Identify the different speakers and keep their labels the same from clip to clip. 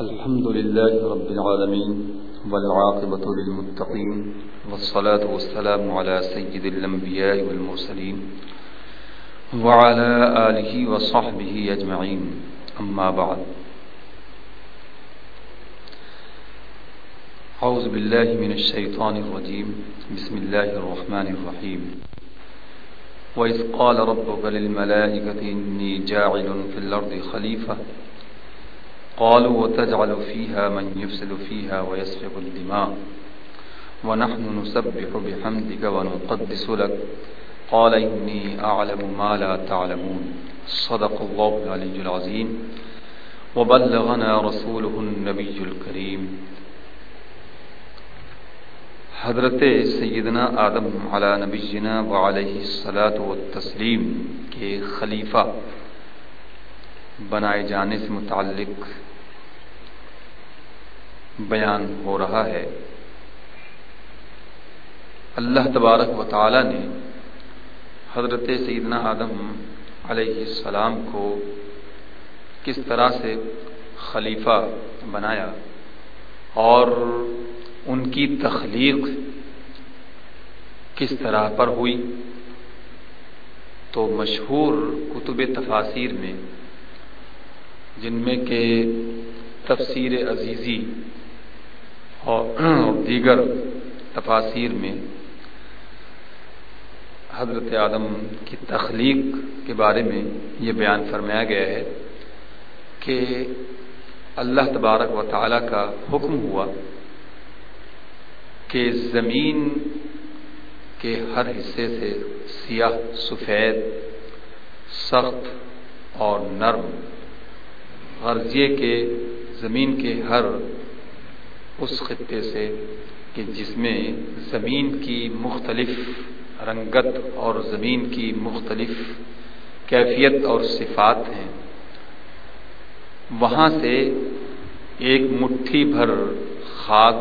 Speaker 1: الحمد لله رب العالمين والعاقبة للمتقين والصلاة والسلام على سيد الأنبياء والمرسلين وعلى آله وصحبه أجمعين. أما بعد. أعوذ بالله من الشيطان الرجيم. بسم الله الرحمن الرحيم. وإذ قال ربك للملائكة إني جاعل في الأرض خليفة قالوا وتجعل فيها من يفسد فيها ويسفق الدماء. ونحن نسبح بحمدك ونقدس لك. قال إني أعلم ما لا تعلمون. صدق الله العلي العظيم. وبلغنا رسوله النبي الكريم. حضرت سیدنا آدم علی نبینا و علیہ السلاۃ و تسلیم کے خلیفہ بنائے جانے سے متعلق بیان ہو رہا ہے۔ اللہ تبارک و تعالی نے حضرت سیدنا آدم علیہ السلام کو کس طرح سے خلیفہ بنایا اور ان کی تخلیق کس طرح پر ہوئی؟ تو مشہور کتب تفاصیر میں، جن میں کہ تفسیر عزیزی اور دیگر تفاصیر میں حضرت آدم کی تخلیق کے بارے میں یہ بیان فرمایا گیا ہے کہ اللہ تبارک و تعالی کا حکم ہوا کہ زمین کے ہر حصے سے سیاہ، سفید، سخت اور نرم غرضیے کے زمین کے ہر اس خطے سے کہ جس میں زمین کی مختلف رنگت اور زمین کی مختلف کیفیت اور صفات ہیں۔ وہاں سے ایک مٹھی بھر خاک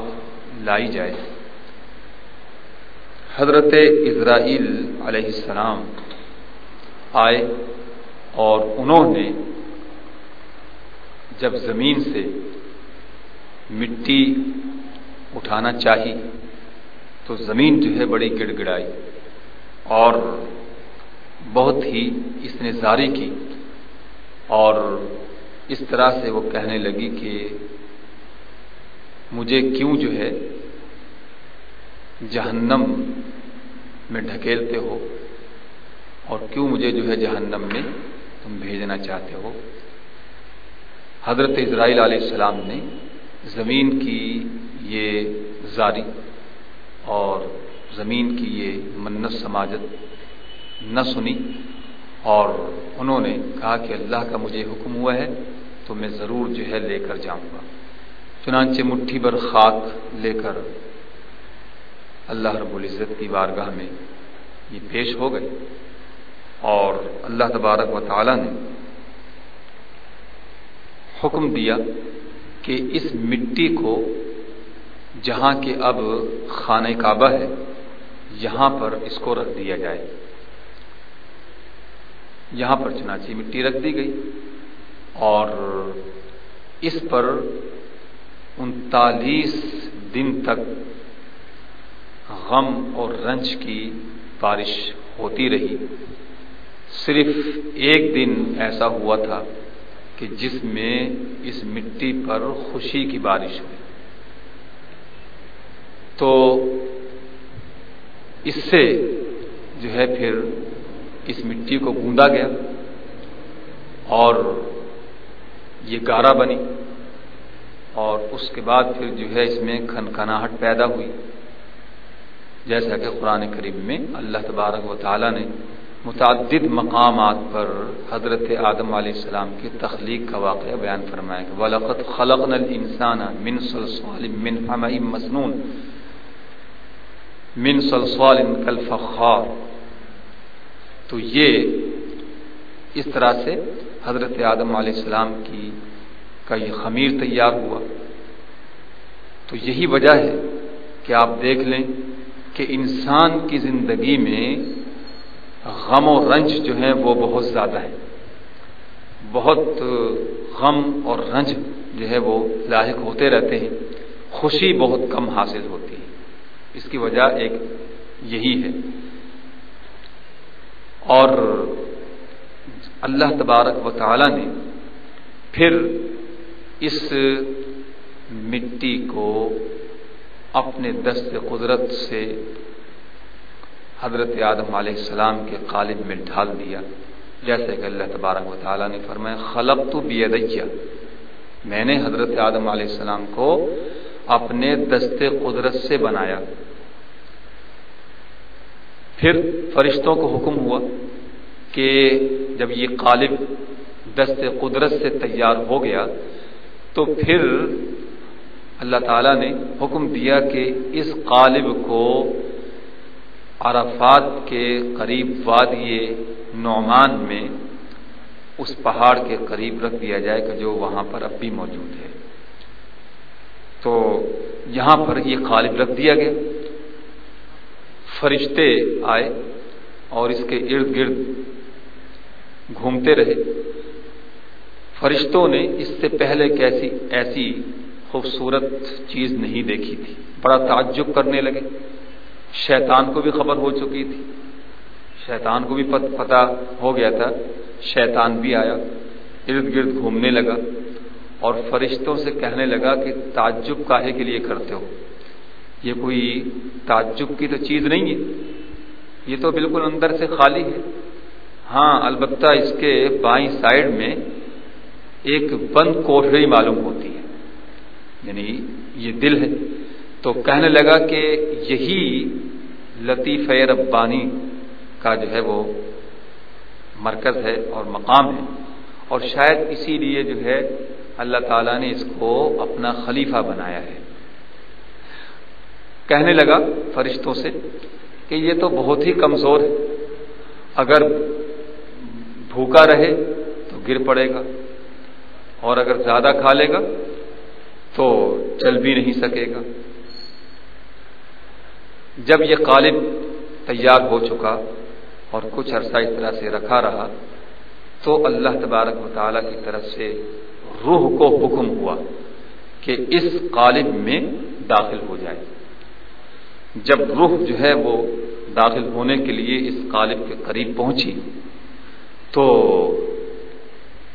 Speaker 1: لائی جائے۔ حضرت اسرائیل علیہ السلام آئے اور انہوں نے جب زمین سے مٹی اٹھانا چاہی تو زمین جو ہے بڑی گڑ گڑائی اور بہت ہی اس نے زاری کی اور اس طرح سے وہ کہنے لگی کہ مجھے کیوں جو ہے جہنم میں ڈھکیلتے ہو اور کیوں مجھے جو ہے جہنم میں تم بھیجنا چاہتے ہو؟ حضرت اسرائیل علیہ السلام نے زمین کی یہ زاری اور زمین کی یہ منت سماجت نہ سنی اور انہوں نے کہا کہ اللہ کا مجھے حکم ہوا ہے تو میں ضرور جو ہے لے کر جاؤں گا۔ چنانچہ مٹھی بھر خاک لے کر اللہ رب العزت کی بارگاہ میں یہ پیش ہو گئے اور اللہ تبارک و تعالی نے حکم دیا کہ اس مٹی کو جہاں کے اب خانہ کعبہ ہے، یہاں پر اس کو رکھ دیا جائے۔ یہاں پر چنانچہ مٹی رکھ دی گئی اور اس پر انتالیس دن تک غم اور رنج کی بارش ہوتی رہی۔ صرف ایک دن ایسا ہوا تھا۔ کہ جس میں اس مٹی پر خوشی کی بارش ہوئی۔ تو اس سے جو ہے پھر اس مٹی کو گوندا گیا اور یہ گارا بنی اور اس کے بعد پھر جو ہے اس میں کھنکھناہٹ پیدا ہوئی۔ جیسا کہ قرآن کریم میں اللہ تبارک و تعالی نے متعدد مقامات پر حضرت آدم علیہ السلام کی تخلیق کا واقعہ بیان فرمایا کہ وَلَقَدْ خَلَقْنَا الْإِنسَانَ مِنْ صَلْصَالٍ مِنْ حَمَئٍ مَسْنُونَ مِنْ صَلْصَالٍ كَالْفَخَّارِ تو یہ اس طرح سے حضرت آدم علیہ السلام کی کا یہ خمیر تیار ہوا تو یہی وجہ ہے کہ آپ دیکھ لیں کہ انسان کی زندگی میں غم و رنج جو ہیں وہ بہت زیادہ ہے بہت غم اور رنج جو ہے وہ لاحق ہوتے رہتے ہیں۔ خوشی بہت کم حاصل ہوتی ہے۔ اس کی وجہ ایک یہی ہے۔ اور اللہ تبارک و تعالی نے پھر اس مٹی کو اپنے دست قدرت سے حضرت آدم علیہ السلام کے قالب میں ڈھال دیا۔ جیسے کہ اللہ تبارک و تعالیٰ نے فرمایا خلق تو بیدیا میں نے حضرت آدم علیہ السلام کو اپنے دست قدرت سے بنایا۔ پھر فرشتوں کو حکم ہوا کہ جب یہ قالب دست قدرت سے تیار ہو گیا، تو پھر اللہ تعالی نے حکم دیا کہ اس قالب کو عرفات کے قریب وادی نعمان میں اس پہاڑ کے قریب رکھ دیا جائے کہ جو وہاں پر اب بھی موجود ہے۔ تو یہاں پر یہ قالب رکھ دیا گیا۔ فرشتے آئے اور اس کے ارد گرد گھومتے رہے۔ فرشتوں نے اس سے پہلے کیسی ایسی خوبصورت چیز نہیں دیکھی تھی۔ بڑا تعجب کرنے لگے۔ شیطان کو بھی خبر ہو چکی تھی۔ شیطان کو بھی پتا ہو گیا تھا۔ شیطان بھی آیا، ارد گرد گھومنے لگا اور فرشتوں سے کہنے لگا کہ تعجب کاہے کے لیے کرتے ہو؟ یہ کوئی تعجب کی تو چیز نہیں ہے۔ یہ تو بالکل اندر سے خالی ہے۔ ہاں البتہ اس کے بائیں سائڈ میں ایک بند کوٹڑی معلوم ہوتی ہے۔ یعنی یہ دل ہے۔ تو کہنے لگا کہ یہی لطیف ربانی کا جو ہے وہ مرکز ہے اور مقام ہے اور شاید اسی لیے جو ہے اللہ تعالیٰ نے اس کو اپنا خلیفہ بنایا ہے۔ کہنے لگا فرشتوں سے کہ یہ تو بہت ہی کمزور ہے، اگر بھوکا رہے تو گر پڑے گا، اور اگر زیادہ کھا لے گا تو چل بھی نہیں سکے گا۔ جب یہ قالب تیار ہو چکا اور کچھ عرصہ اس طرح سے رکھا رہا، تو اللہ تبارک و کی طرف سے روح کو حکم ہوا کہ اس قالب میں داخل ہو جائے۔ جب روح جو ہے وہ داخل ہونے کے لیے اس قالب کے قریب پہنچی، تو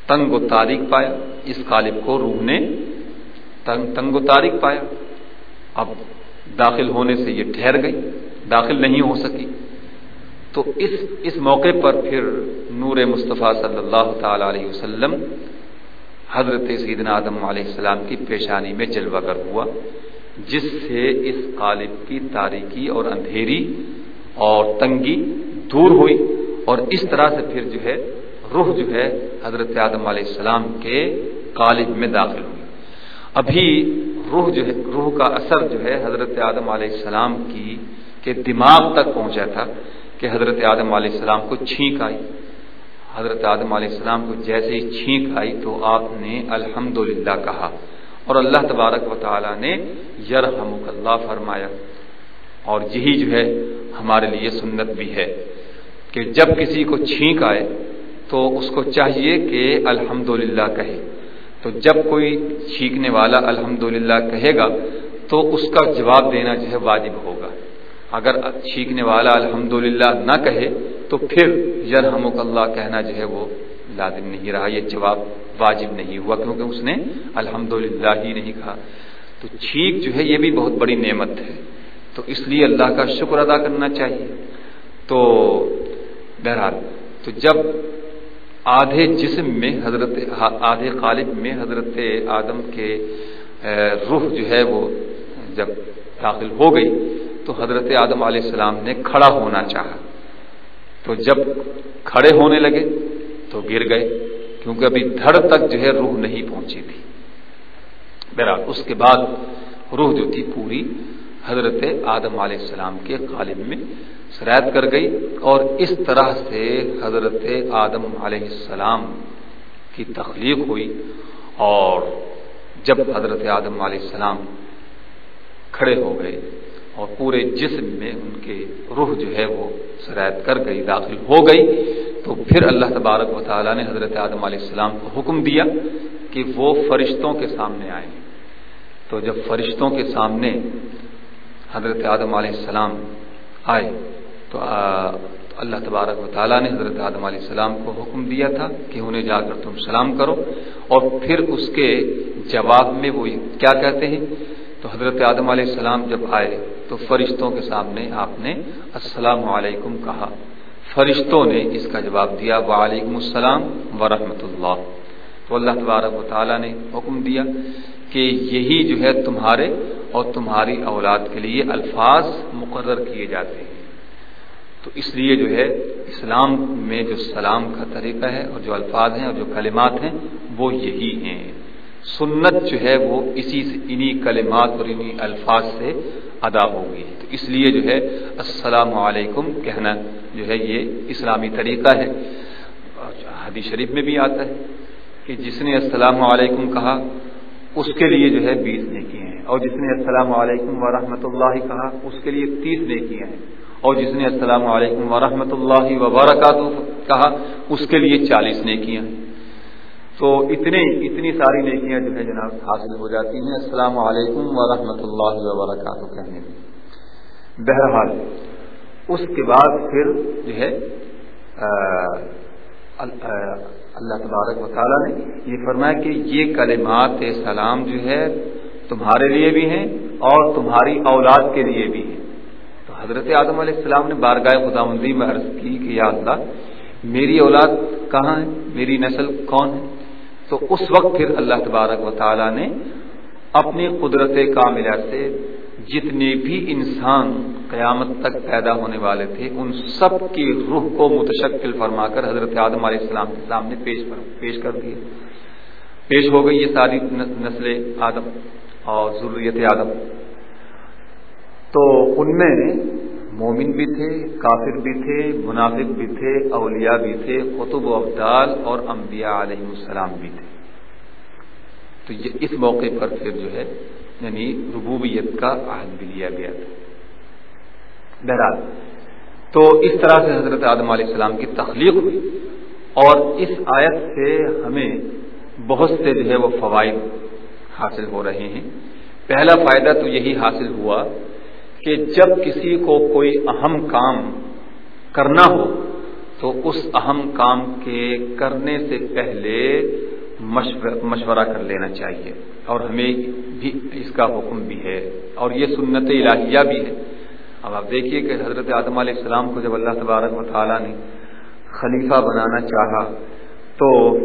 Speaker 1: تنگ و تاریخ پایا، اس قالب کو روح نے تنگ تنگ و تاریخ پایا۔ اب داخل ہونے سے یہ ٹھہر گئی، داخل نہیں ہو سکی۔ تو اس اس موقع پر پھر نور مصطفیٰ صلی اللہ تعالی علیہ وسلم حضرت سیدنا آدم علیہ السلام کی پیشانی میں جلوہ گر ہوا، جس سے اس قالب کی تاریکی اور اندھیری اور تنگی دور ہوئی۔ اور اس طرح سے پھر جو ہے، روح جو ہے، حضرت آدم علیہ السلام کے قالب میں داخل ہوئی۔ ابھی روح جو ہے روح کا اثر جو ہے حضرت آدم علیہ السلام کی کے دماغ تک پہنچا تھا کہ حضرت آدم علیہ السلام کو چھینک آئی۔ حضرت آدم علیہ السلام کو جیسے ہی چھینک آئی تو آپ نے الحمد کہا۔ اور اللہ تبارک و تعالی نے یرحمک اللہ فرمایا۔ اور یہی جو ہے ہمارے لیے سنت بھی ہے کہ جب کسی کو چھینک آئے تو اس کو چاہیے کہ الحمد کہے۔ تو جب کوئی چھینکنے والا الحمد کہے گا تو اس کا جواب دینا جو ہے واجب ہوگا۔ اگر چھینکنے والا الحمد نہ کہے تو پھر یرحمک اللہ کہنا جو ہے وہ لازم نہیں رہا، یہ جواب واجب نہیں ہوا کیونکہ اس نے الحمد ہی نہیں کہا۔ تو چھینک جو ہے یہ بھی بہت بڑی نعمت ہے۔ تو اس لیے اللہ کا شکر ادا کرنا چاہیے۔ تو بہرحال، تو جب آدھے جسم میں حضرت آدھے قالب میں حضرت آدم کے روح جو ہے وہ جب داخل ہو گئی تو حضرت آدم علیہ السلام نے کھڑا ہونا چاہا۔ تو جب کھڑے ہونے لگے تو گر گئے، کیونکہ ابھی دھڑ تک جو ہے روح نہیں پہنچی تھی۔ بہرحال، اس کے بعد روح جو تھی پوری حضرت آدم علیہ السلام کے قالب میں سرایت کر گئی اور اس طرح سے حضرت آدم علیہ السلام کی تخلیق ہوئی اور جب حضرت آدم علیہ السلام کھڑے ہو گئے اور پورے جسم میں ان کے روح جو ہے وہ سرایت کر گئی، داخل ہو گئی، تو پھر اللہ تبارک و تعالیٰ نے حضرت آدم علیہ السلام کو حکم دیا کہ وہ فرشتوں کے سامنے آئے۔ تو جب فرشتوں کے سامنے حضرت آدم علیہ السلام آئے تو اللہ تبارک و تعالیٰ نے حضرت آدم علیہ السلام کو حکم دیا تھا کہ انہیں جا کر تم سلام کرو اور پھر اس کے جواب میں وہ کیا کہتے ہیں؟ تو حضرت آدم علیہ السلام جب آئے تو فرشتوں کے سامنے آپ نے السلام علیکم کہا۔ فرشتوں نے اس کا جواب دیا، وعلیکم السلام ورحمۃ اللہ۔ تو اللہ تبارک و تعالیٰ نے حکم دیا کہ یہی جو ہے تمہارے اور تمہاری اولاد کے لیے الفاظ مقرر کیے جاتے ہیں۔ تو اس لیے جو ہے، اسلام میں جو سلام کا طریقہ ہے اور جو الفاظ ہیں اور جو کلمات ہیں، وہ یہی ہیں۔ سنت جو ہے، وہ اسی سے، انہی کلمات اور انہی الفاظ سے ادا ہوگی۔ تو اس لیے جو ہے، السلام علیکم کہنا جو ہے، یہ اسلامی طریقہ ہے۔ حدیث شریف میں بھی آتا ہے کہ جس نے السلام علیکم کہا، اس کے لیے جو ہے بیس نیکی ہیں۔ اور جس نے السلام علیکم ورحمۃ اللہ کہا، اس کے لیے تیس نیکیاں ہیں۔ اور جس نے السلام علیکم ورحمۃ اللہ وبرکاتہ کہا، اس کے لیے چالیس نیکیاں۔ تو اتنے، اتنی ساری نیکیاں جو ہے جناب حاصل ہو جاتی ہیں السلام علیکم ورحمۃ اللہ وبرکاتہ کہنے میں۔ بہرحال، اس کے بعد پھر جو ہے اللہ تبارک و تعالیٰ نے یہ فرمایا کہ یہ کلمات سلام جو ہے تمہارے لیے بھی ہیں اور تمہاری اولاد کے لیے بھی ہیں۔ حضرت اعظم علیہ السلام نے بارگاہ خدا مندی میں عرض کی کہ یا اللہ، میری اولاد کہاں ہے؟ میری نسل کون ہے؟ تو اس وقت پھر اللہ تبارک و تعالیٰ نے اپنی قدرت کاملہ سے جتنے بھی انسان قیامت تک پیدا ہونے والے تھے، ان سب کی روح کو متشکل فرما کر حضرت آدم علیہ السلام کے سامنے پیش پیش کر دیے پیش ہو گئی یہ ساری نسل آدم اور ضروریت آدم۔ تو ان میں مومن بھی تھے، کافر بھی تھے، منافق بھی تھے، اولیاء بھی تھے، قطب و ابدال اور انبیاء علیہ السلام بھی تھے۔ تو یہ اس موقع پر پھر جو ہے یعنی ربوبیت کا عہد بھی لیا گیا تھا۔ بہرحال، تو اس طرح سے حضرت آدم علیہ السلام کی تخلیق ہوئی اور اس آیت سے ہمیں بہت سے جو ہے وہ فوائد حاصل ہو رہے ہیں۔ پہلا فائدہ تو یہی حاصل ہوا کہ جب کسی کو کوئی اہم کام کرنا ہو، تو اس اہم کام کے کرنے سے پہلے مشورہ کر لینا چاہیے۔ اور ہمیں بھی اس کا حکم بھی ہے۔ اور یہ سنت الہیہ بھی ہے۔ اب آپ دیکھیے کہ حضرت آدم علیہ السلام کو جب اللہ تبارک و تعالیٰ نے خلیفہ بنانا چاہا، تو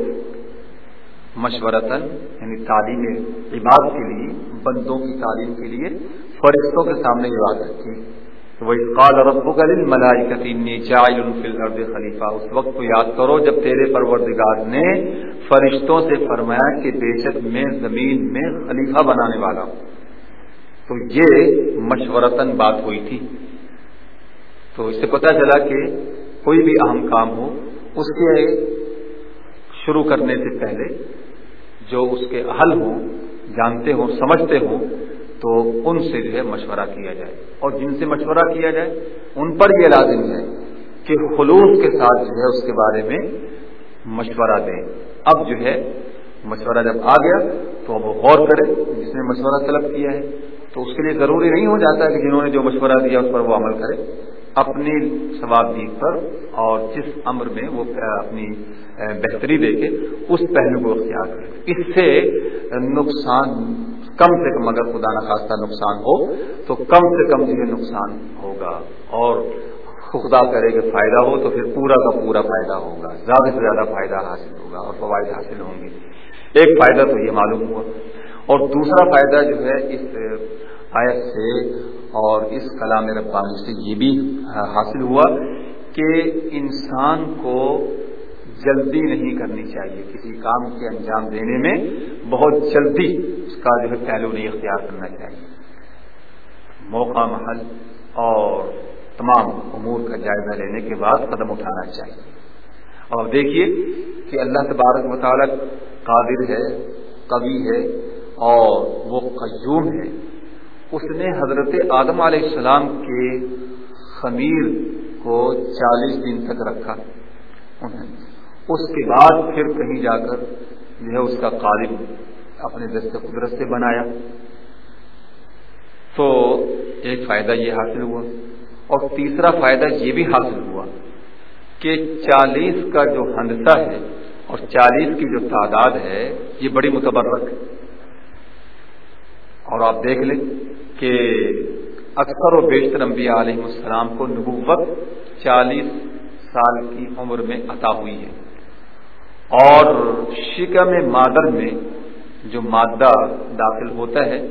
Speaker 1: مشورتاً یعنی تعلیم عباد کے لیے، بندوں کی تعلیم کے لیے فرشتوں کے سامنے عبادت کی وہ قال رب ملائی الارض خلیفہ۔ اس وقت کو یاد کرو جب تیرے پروردگار نے فرشتوں سے فرمایا کہ بے شک میں زمین میں خلیفہ بنانے والا ہوں۔ تو یہ مشورتاً بات ہوئی تھی۔ تو اس سے پتہ چلا کہ کوئی بھی اہم کام ہو، اس کے شروع کرنے سے پہلے جو اس کے حل ہوں، جانتے ہوں، سمجھتے ہوں تو ان سے جو ہے مشورہ کیا جائے اور جن سے مشورہ کیا جائے ان پر یہ لازم ہے کہ خلوص کے ساتھ جو ہے اس کے بارے میں مشورہ دیں۔ اب جو ہے مشورہ جب آ گیا تو اب وہ غور کرے جس نے مشورہ طلب کیا ہے۔ تو اس کے لیے ضروری نہیں ہو جاتا کہ جنہوں نے جو مشورہ دیا اس پر وہ عمل کرے۔ اپنی ثوابدید پر اور جس امر میں وہ اپنی بہتری دے کے اس پہلو کو اختیار کرے۔ اس سے نقصان کم سے کم اگر خدا نخواستہ نقصان ہو، تو کم سے کم جو نقصان ہوگا۔ اور خدا کرے کہ فائدہ ہو، تو پھر پورا کا پورا فائدہ ہوگا۔ زیادہ سے زیادہ فائدہ حاصل ہوگا اور فوائد حاصل ہوں گے۔ ایک فائدہ تو یہ معلوم ہوا۔ اور دوسرا فائدہ جو ہے اس آیت سے اور اس کلام ربانی سے یہ بھی حاصل ہوا کہ انسان کو جلدی نہیں کرنی چاہیے کسی کام کے انجام دینے میں، بہت جلدی اس کا جو ہے پہلو نہیں اختیار کرنا چاہیے۔ موقع، محل اور تمام امور کا جائزہ لینے کے بعد قدم اٹھانا چاہیے۔ اور دیکھیے کہ اللہ تبارک مطالعہ قابل ہے، قوی ہے اور وہ قیوم ہے۔ اس نے حضرت آدم علیہ السلام کے خمیر کو چالیس دن تک رکھا۔ اس کے بعد پھر کہیں جا کر جو ہے اس کا قالب اپنے دست قدرت سے بنایا۔ تو ایک فائدہ یہ حاصل ہوا اور تیسرا فائدہ یہ بھی حاصل ہوا کہ چالیس کا جو ہندسہ ہے اور چالیس کی جو تعداد ہے یہ بڑی متبرک ہے۔ اور آپ دیکھ لیں کہ اکثر و بیشتر انبیاء علیہ السلام کو نبوت چالیس سال کی عمر میں عطا ہوئی ہے۔ اور شکم مادر میں جو مادہ داخل ہوتا ہے،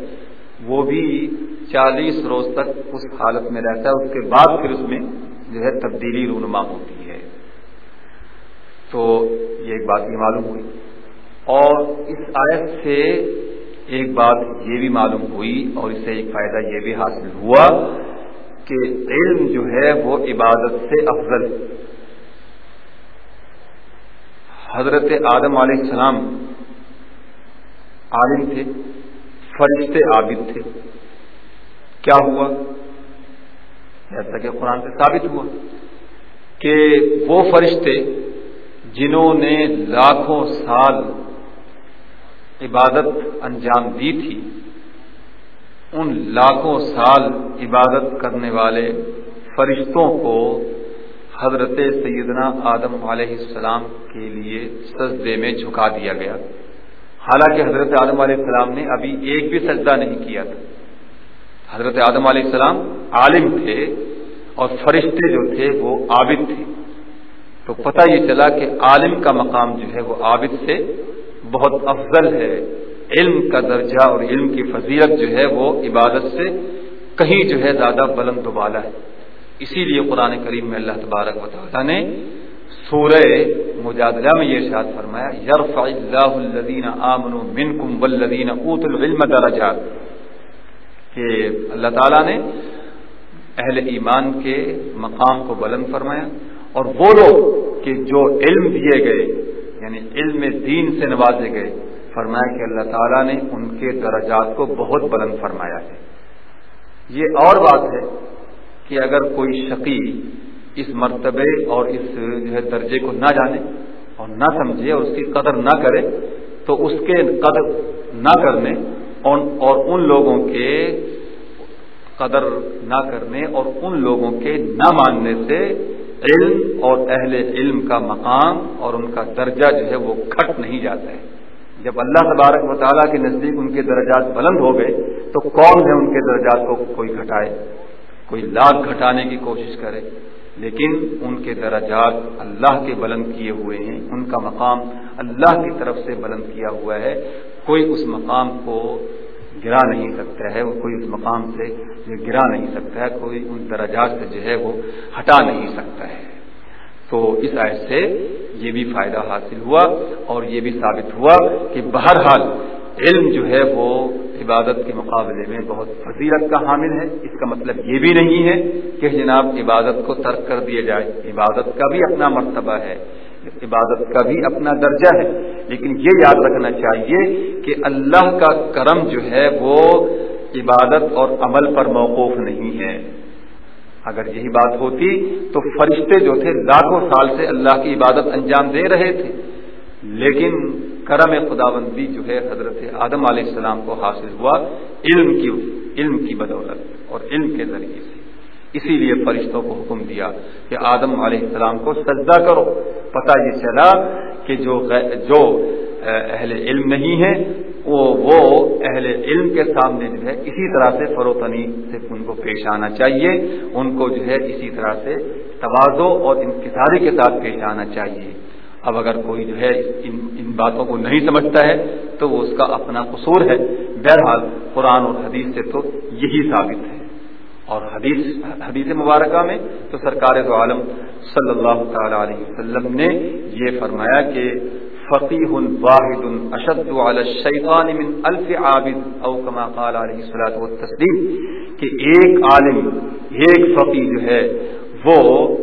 Speaker 1: وہ بھی چالیس روز تک اس حالت میں رہتا ہے۔ اس کے بعد پھر اس میں جو ہے تبدیلی رونما ہوتی ہے۔ تو یہ ایک بات یہ معلوم ہوئی۔ اور اس آیت سے ایک بات یہ بھی معلوم ہوئی اور اس سے ایک فائدہ یہ بھی حاصل ہوا کہ علم جو ہے وہ عبادت سے افضل۔ حضرت آدم علیہ السلام عالم تھے، فرشتے عابد تھے۔ کیا ہوا؟ جیسا کہ قرآن سے ثابت ہوا کہ وہ فرشتے جنہوں نے لاکھوں سال عبادت انجام دی تھی، ان لاکھوں سال عبادت کرنے والے فرشتوں کو حضرت سیدنا آدم علیہ السلام کے لیے سجدے میں جھکا دیا گیا۔ حالانکہ حضرت آدم علیہ السلام نے ابھی ایک بھی سجدہ نہیں کیا تھا۔ حضرت آدم علیہ السلام عالم تھے اور فرشتے جو تھے وہ عابد تھے۔ تو پتہ یہ چلا کہ عالم کا مقام جو ہے وہ عابد سے بہت افضل ہے۔ علم کا درجہ اور علم کی فضیلت جو ہے وہ عبادت سے کہیں جو ہے زیادہ بلند و بالا ہے۔ اسی لیے قرآن کریم میں اللہ تبارک و تعالیٰ نے سورہ مجادلہ میں یہ ارشاد فرمایا، یرفع اللہ الذین آمنوا منکم والذین اوتوا العلم درجات۔ کہ اللہ تعالیٰ نے اہل ایمان کے مقام کو بلند فرمایا اور وہ لوگ کہ جو علم دیے گئے یعنی علم دین سے نوازے گئے، فرمایا کہ اللہ تعالیٰ نے ان کے درجات کو بہت بلند فرمایا ہے۔ یہ اور بات ہے کہ اگر کوئی شقی اس مرتبے اور اس جو ہے درجے کو نہ جانے اور نہ سمجھے اور اس کی قدر نہ کرے تو اس کے قدر نہ کرنے اور ان لوگوں کے قدر نہ کرنے اور ان لوگوں کے نہ ماننے سے علم اور اہل علم کا مقام اور ان کا درجہ جو ہے وہ کھٹ نہیں جاتا ہے۔ جب اللہ تبارک و تعالیٰ کے نزدیک ان کے درجات بلند ہو گئے تو کون ہے ان کے درجات کو کوئی گھٹائے؟ کوئی لاکھ گھٹانے کی کوشش کرے، لیکن ان کے درجات اللہ کے بلند کیے ہوئے ہیں، ان کا مقام اللہ کی طرف سے بلند کیا ہوا ہے۔ کوئی اس مقام کو گرا نہیں سکتا ہے، کوئی اس مقام سے گرا نہیں سکتا ہے، کوئی ان درجات سے جو ہے وہ ہٹا نہیں سکتا ہے۔ تو اس آئے سے یہ بھی فائدہ حاصل ہوا اور یہ بھی ثابت ہوا کہ بہرحال علم جو ہے وہ عبادت کے مقابلے میں بہت فضیلت کا حامل ہے۔ اس کا مطلب یہ بھی نہیں ہے کہ جناب عبادت کو ترک کر دیا جائے۔ عبادت کا بھی اپنا مرتبہ ہے۔ عبادت کا بھی اپنا درجہ ہے۔ لیکن یہ یاد رکھنا چاہیے کہ اللہ کا کرم جو ہے وہ عبادت اور عمل پر موقوف نہیں ہے۔ اگر یہی بات ہوتی تو فرشتے جو تھے، لاکھوں سال سے اللہ کی عبادت انجام دے رہے تھے۔ لیکن کرم خدا بندی جو ہے حضرت آدم علیہ السلام کو حاصل ہوا علم کی علم کی بدولت اور علم کے ذریعے سے۔ اسی لیے فرشتوں کو حکم دیا کہ آدم علیہ السلام کو سجدہ کرو۔ پتہ یہ چلا کہ جو جو اہل علم نہیں ہے وہ وہ اہل علم کے سامنے جو ہے اسی طرح سے فروتنی سے ان کو پیش آنا چاہیے۔ ان کو جو ہے اسی طرح سے توازو اور انکساری کے ساتھ پیش آنا چاہیے۔ اب اگر کوئی جو ہے ان ان باتوں کو نہیں سمجھتا ہے تو وہ اس کا اپنا قصور ہے۔ بہرحال قرآن اور حدیث سے تو یہی ثابت ہے۔ اور حدیث حدیث مبارکہ میں تو سرکار تو عالم صلی اللہ تعالی علیہ وسلم نے یہ فرمایا کہ فقیح واحد اشد الشیطان من الف عابد، او کما قال علیہ الصلوۃ والتسلیم، کہ ایک عالم، ایک فقی جو ہے وہ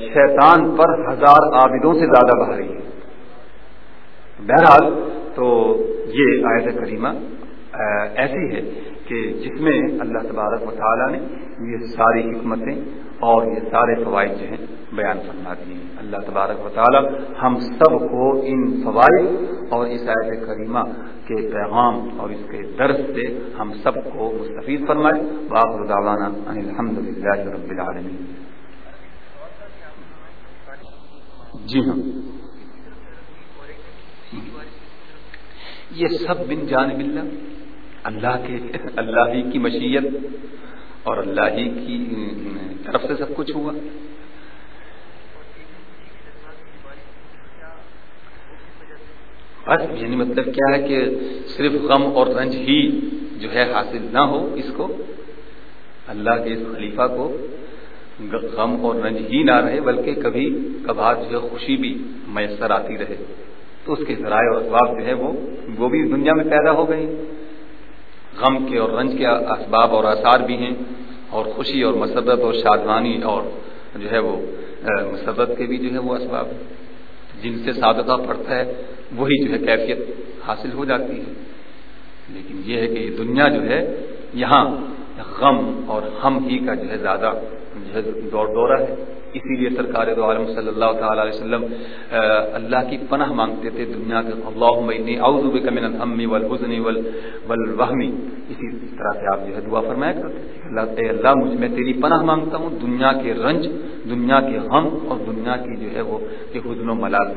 Speaker 1: شیطان پر ہزار عابدوں سے زیادہ بھاری ہے۔ بہرحال تو یہ آیت کریمہ ایسی ہے کہ جس میں اللہ تبارک و تعالیٰ نے یہ ساری حکمتیں اور یہ سارے فوائد جو ہیں بیان فرما دیے ہیں۔ اللہ تبارک و تعالیٰ ہم سب کو ان فوائد اور اس آیت کریمہ کے پیغام اور اس کے درد سے ہم سب کو مستفید فرمائے۔ باخر داوانہ الحمد للہ رب العالمین۔ جی ہاں۔ یہ سب بن جان ملنا اللہ کے، اللہ ہی کی مشیت اور اللہ ہی کی، طرف سے سب کچھ ہوا۔ بس یعنی مطلب کیا ہے کہ صرف غم اور رنج ہی جو ہے حاصل نہ ہو اس کو، اللہ کے اس خلیفہ کو غم اور رنج ہی نہ رہے، بلکہ کبھی کبھار جو ہے خوشی بھی میسر آتی رہے۔ تو اس کے ذرائع اور اسباب جو ہے وہ وہ بھی دنیا میں پیدا ہو گئی غم کے اور رنج کے اسباب اور آثار بھی ہیں۔ اور خوشی اور مسرت اور شادوانی اور جو ہے وہ مسرت کے بھی جو ہے وہ اسباب جن سے سابقہ پڑتا ہے، وہی جو ہے کیفیت حاصل ہو جاتی ہے۔ لیکن یہ ہے کہ دنیا جو ہے، یہاں غم اور ہم ہی کا جو ہے زیادہ دور دورہ ہے۔ اسی لیے سرکار دو عالم صلی اللہ تعالی علیہ وسلم اللہ کی پناہ مانگتے تھے دنیا کے۔ اللہ اعوذ بک من الہم والحزن والوہم۔ اسی طرح سے آپ جو ہے دعا فرمایا کرتے تھے۔ اللہ، اے اللہ، مجھ میں تیری پناہ مانگتا ہوں۔ دنیا کے رنج، دنیا کے غم اور دنیا کی جو ہے وہ حزن و ملال۔